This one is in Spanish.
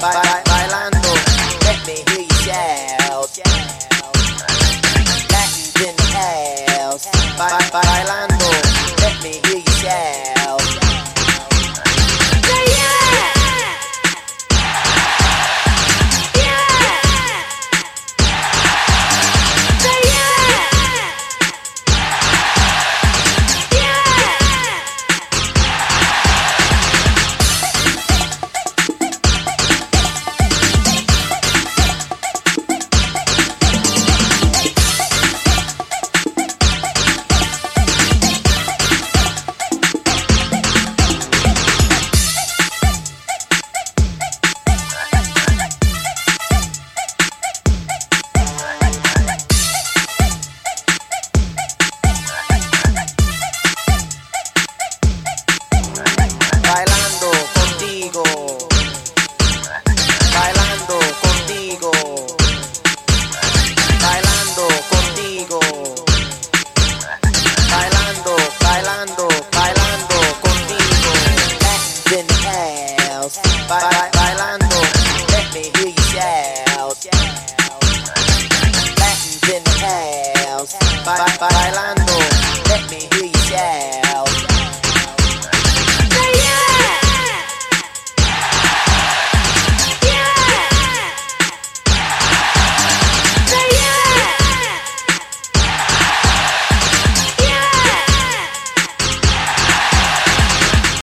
Bye. Bye. bailando. Let me